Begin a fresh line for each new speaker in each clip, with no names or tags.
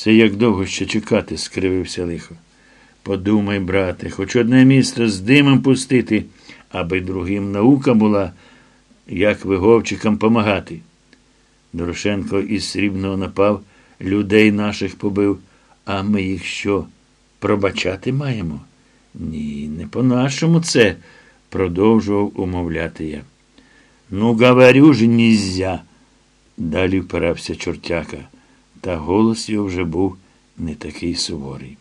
Це як довго ще чекати, скривився лихо. Подумай, брате, хоч одне місто з димом пустити, аби другим наука була, як виговчикам помагати. Дорошенко із срібного напав, людей наших побив, а ми їх що, пробачати маємо? Ні, не по-нашому це, продовжував умовляти я. Ну, говорю ж, нізя. Далі впирався чортяка, та голос його вже був не такий суворий.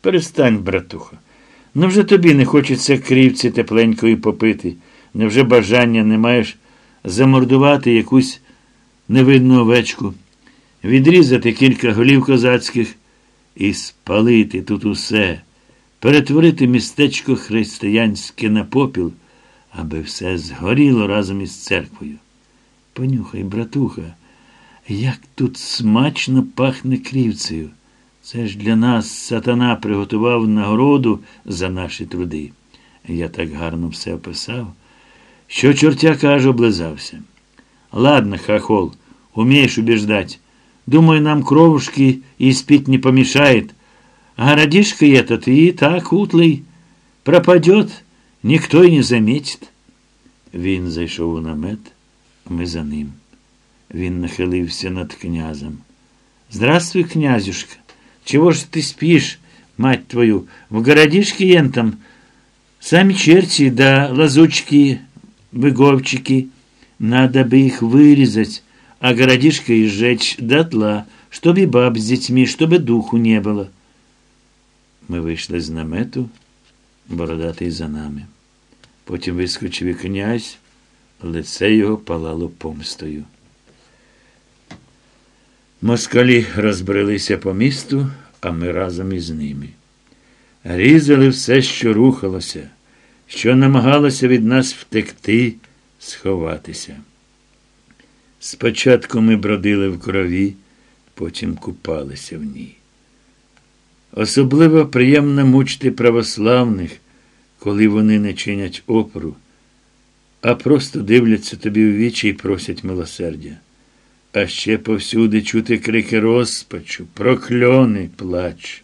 Перестань, братуха. Невже тобі не хочеться крівці тепленької попити? Невже бажання не маєш замордувати якусь невидну овечку, відрізати кілька голів козацьких і спалити тут усе, перетворити містечко християнське на попіл, аби все згоріло разом із церквою? Понюхай, братуха, як тут смачно пахне крівцею. Це ж для нас сатана приготував нагороду за наші труди. Я так гарно все описав, що чортяка аж облизався. Ладно, хохол, умеешь убеждать. Думаю, нам кровушки и спить не помешает. Городишко этот и так утлый. Пропадет, никто и не заметит. Він зайшов у намет, ми за ним. Він нахилився над князем. Здравствуй, князюшка. Чего ж ты спишь, мать твою? В городишке ентом сами черти да лазучки, выговчики. Надо бы их вырезать, а городишко и сжечь дотла, чтоб и баб с детьми, чтобы духу не было. Ми вийшли з намету, бородатий за нами. Потім вискочив і князь, лице його палало помстою. Москалі розбрелися по місту, а ми разом із ними. Різали все, що рухалося, що намагалося від нас втекти, сховатися. Спочатку ми бродили в крові, потім купалися в ній. Особливо приємно мучити православних, коли вони не чинять опору, а просто дивляться тобі в вічі і просять милосердя. А ще повсюди чути крики розпачу, прокльони, плач.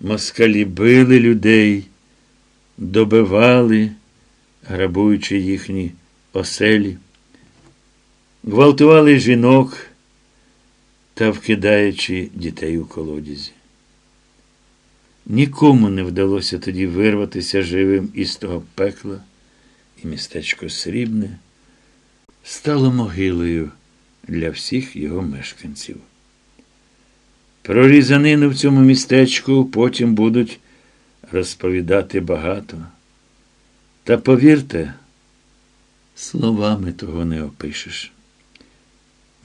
Москалі били людей, добивали, грабуючи їхні оселі, гвалтували жінок та вкидаючи дітей у колодязі. Нікому не вдалося тоді вирватися живим із того пекла, і містечко Срібне стало могилою для всіх його мешканців. Про різанину в цьому містечку потім будуть розповідати багато. Та повірте, словами того не опишеш.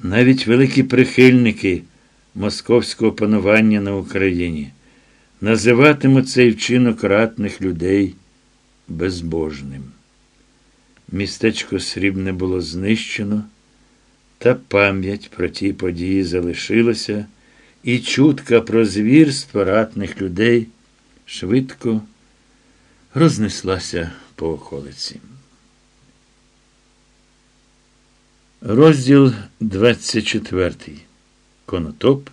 Навіть великі прихильники московського панування на Україні називатимуть цей вчинок ратних людей безбожним. Містечко Срібне було знищено, та пам'ять про ті події залишилася, і чутка про звірство ратних людей швидко рознеслася по околиці. Розділ 24. Конотоп.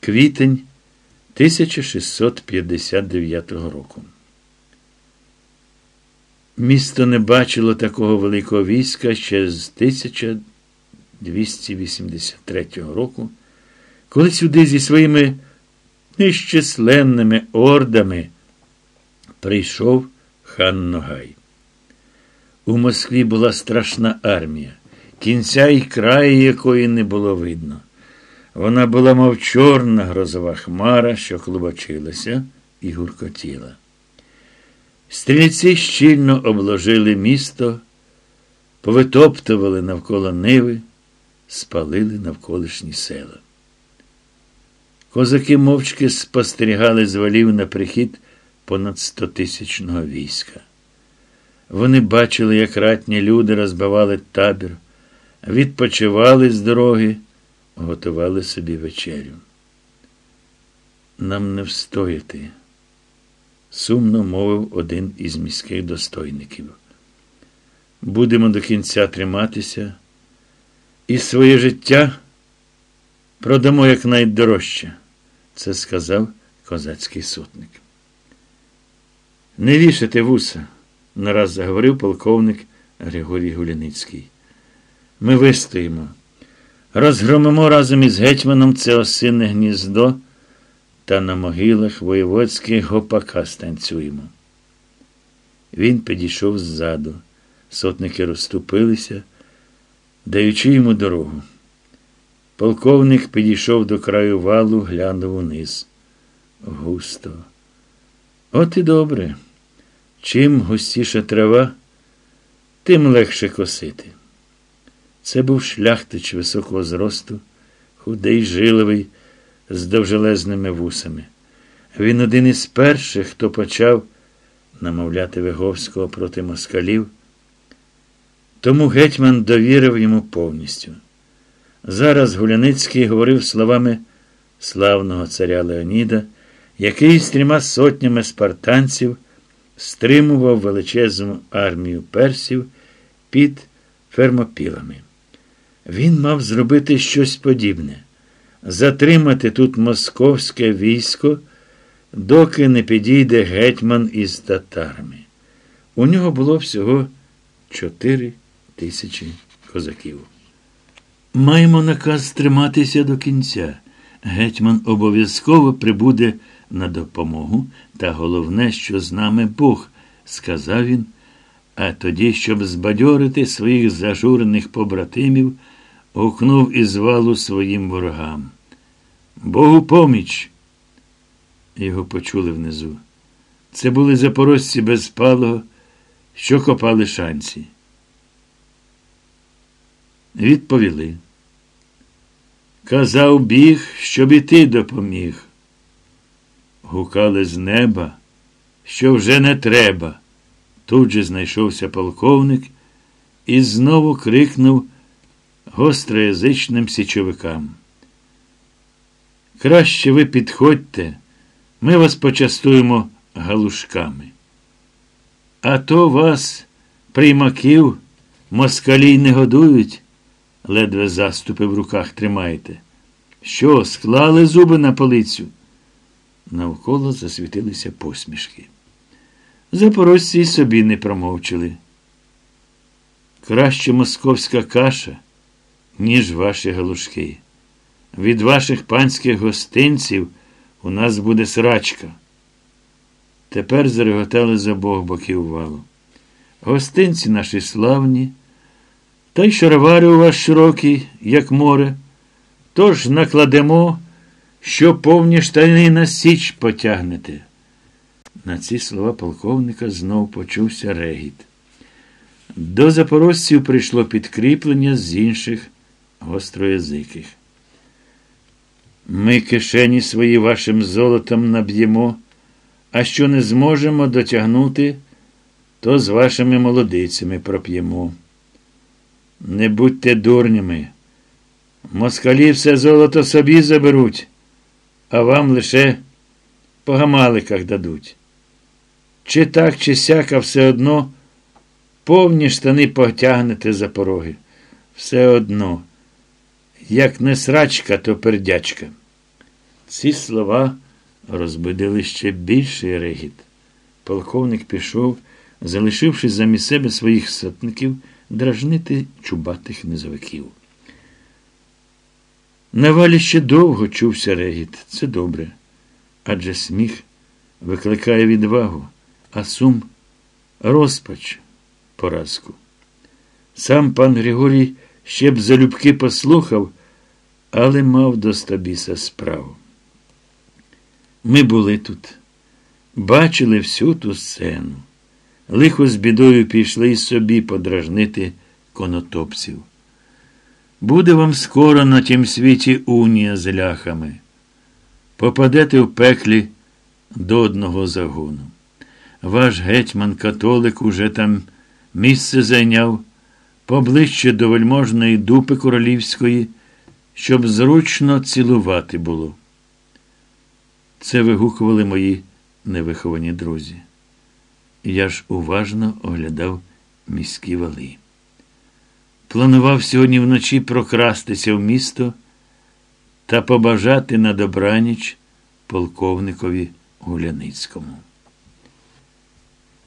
Квітень 1659 року. Місто не бачило такого великого війська ще з 1283 року, коли сюди зі своїми нещисленними ордами прийшов хан Ногай. У Москві була страшна армія, кінця і краю якої не було видно. Вона була, мов чорна грозова хмара, що клубочилася і гуркотіла. Стрільці щільно обложили місто, повитоптували навколо ниви, спалили навколишні села. Козаки мовчки спостерігали з валів на прихід понад стотисячного війська. Вони бачили, як ратні люди розбивали табір, відпочивали з дороги, готували собі вечерю. Нам не встояти, сумно мовив один із міських достойників. Будемо до кінця триматися і своє життя Продамо як найдорожче, це сказав козацький сотник. Не вішайте вуса, нараз заговорив полковник Григорій Гуляницький. Ми вистоїмо, розгромимо разом із гетьманом це осинне гніздо та на могилах воєводських гопака станцюємо. Він підійшов ззаду. Сотники розступилися, даючи йому дорогу. Полковник підійшов до краю валу, глянув униз. Густо. От і добре. Чим густіша трава, тим легше косити. Це був шляхтич високого зросту, худий, жиловий, з довжелезними вусами. Він один із перших, хто почав намовляти Виговського проти москалів. Тому гетьман довірив йому повністю. Зараз Гуляницький говорив словами славного царя Леоніда, який з трьома сотнями спартанців стримував величезну армію персів під фермопілами. Він мав зробити щось подібне затримати тут московське військо, доки не підійде гетьман із татарами. У нього було всього чотири тисячі козаків. Маємо наказ триматися до кінця. Гетьман обов'язково прибуде на допомогу, та головне, що з нами Бог, сказав він, а тоді, щоб збадьорити своїх зажурених побратимів, гукнув із валу своїм ворогам. Богу поміч! Його почули внизу. Це були запорожці безпалого, що копали шанці. Відповіли. Казав біг, щоб і ти допоміг. Гукали з неба, що вже не треба. Тут же знайшовся полковник і знову крикнув гостроязичним січовикам. Краще ви підходьте, ми вас почастуємо галушками. А то вас, приймаків, москалі не годують ледве заступи в руках тримаєте. Що, склали зуби на полицю? Навколо засвітилися посмішки. Запорожці й собі не промовчили. Краще московська каша, ніж ваші галушки. Від ваших панських гостинців у нас буде срачка. Тепер зареготали з обох боків валу. Гостинці наші славні. Та й шаровари у вас широкі, як море. Тож накладемо, що повні штани на січ потягнете. На ці слова полковника знов почувся регіт. До запорожців прийшло підкріплення з інших гостроязиких. Ми кишені свої вашим золотом наб'ємо, а що не зможемо дотягнути, то з вашими молодицями проп'ємо. Не будьте дурнями. Москалі все золото собі заберуть, а вам лише по гамаликах дадуть. Чи так, чи сяка, все одно повні штани потягнете за пороги. Все одно, як не срачка, то пердячка. Ці слова розбудили ще більший регіт. Полковник пішов, залишивши замість себе своїх сотників дражнити чубатих низовиків. На валі ще довго чувся регіт. Це добре. Адже сміх викликає відвагу, а сум розпач поразку. Сам пан Григорій ще б залюбки послухав, але мав до стабіса справу. Ми були тут, бачили всю ту сцену лихо з бідою пішли й собі подражнити конотопців. Буде вам скоро на тім світі унія з ляхами. Попадете в пеклі до одного загону. Ваш гетьман католик уже там місце зайняв поближче до вельможної дупи королівської, щоб зручно цілувати було. Це вигукували мої невиховані друзі. Я ж уважно оглядав міські вали. Планував сьогодні вночі прокрастися в місто, та побажати на добраніч полковникові Гуляницькому.